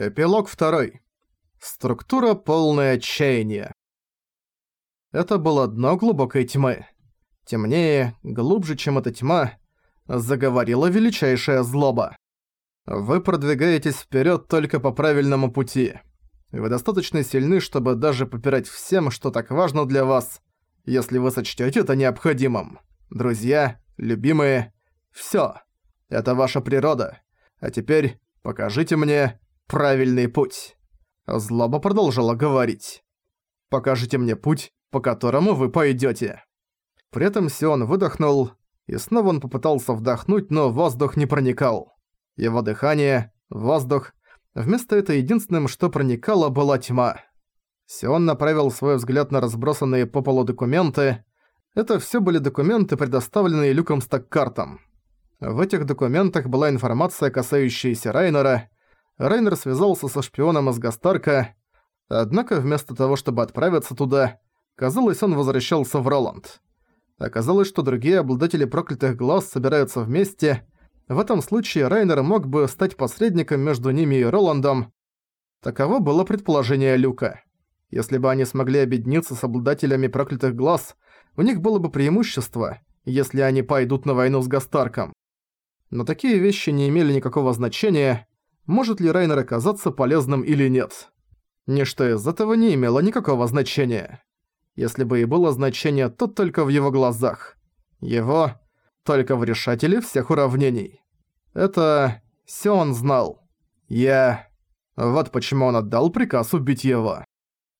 Эпилог второй. Структура полное отчаяния. Это было дно глубокой тьмы. Темнее, глубже, чем эта тьма, заговорила величайшая злоба. Вы продвигаетесь вперед только по правильному пути. Вы достаточно сильны, чтобы даже попирать всем, что так важно для вас, если вы сочтете это необходимым. Друзья, любимые, все. Это ваша природа. А теперь покажите мне правильный путь. Злоба продолжила говорить. «Покажите мне путь, по которому вы пойдете. При этом Сион выдохнул, и снова он попытался вдохнуть, но воздух не проникал. Его дыхание, воздух, вместо этого единственным, что проникало, была тьма. Сион направил свой взгляд на разбросанные по полу документы. Это все были документы, предоставленные Люком Стаккартом. В этих документах была информация, касающаяся Райнера, Райнер связался со шпионом из Гастарка, однако вместо того, чтобы отправиться туда, казалось, он возвращался в Роланд. Оказалось, что другие обладатели проклятых глаз собираются вместе. В этом случае Райнер мог бы стать посредником между ними и Роландом. Таково было предположение Люка. Если бы они смогли объединиться с обладателями проклятых глаз, у них было бы преимущество, если они пойдут на войну с Гастарком. Но такие вещи не имели никакого значения, может ли Райнер оказаться полезным или нет. Ничто из этого не имело никакого значения. Если бы и было значение, то только в его глазах. Его только в решателе всех уравнений. Это Сион знал. Я... Вот почему он отдал приказ убить его.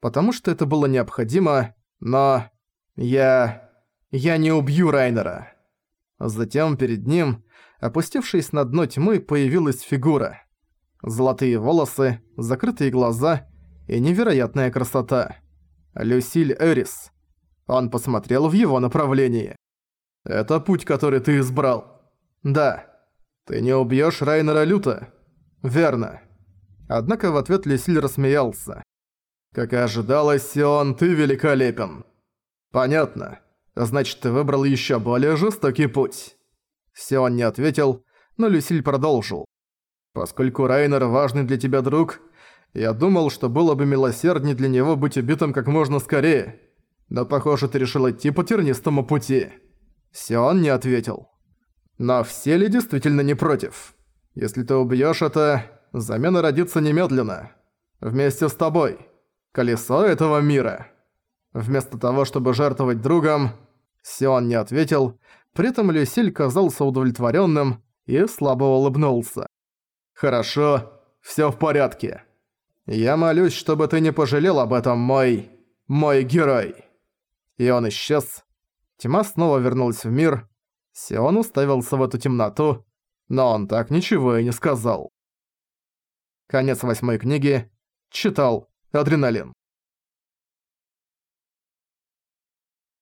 Потому что это было необходимо, но... Я... Я не убью Райнера. Затем перед ним, опустившись на дно тьмы, появилась фигура. Золотые волосы, закрытые глаза и невероятная красота. Люсиль Эрис. Он посмотрел в его направлении. «Это путь, который ты избрал?» «Да». «Ты не убьёшь Райнера Люта?» «Верно». Однако в ответ Люсиль рассмеялся. «Как и ожидалось, Сион, ты великолепен». «Понятно. Значит, ты выбрал ещё более жестокий путь». Сион не ответил, но Люсиль продолжил. Поскольку Райнер важный для тебя друг, я думал, что было бы милосерднее для него быть убитым как можно скорее. Но похоже, ты решил идти по тернистому пути. Сион не ответил. Но все ли действительно не против? Если ты убьёшь это, замена родится немедленно. Вместе с тобой. Колесо этого мира. Вместо того, чтобы жертвовать другом, Сион не ответил, при этом Люсиль казался удовлетворённым и слабо улыбнулся. «Хорошо, всё в порядке. Я молюсь, чтобы ты не пожалел об этом, мой... мой герой». И он исчез. Тьма снова вернулась в мир. Сион уставился в эту темноту, но он так ничего и не сказал. Конец восьмой книги. Читал Адреналин.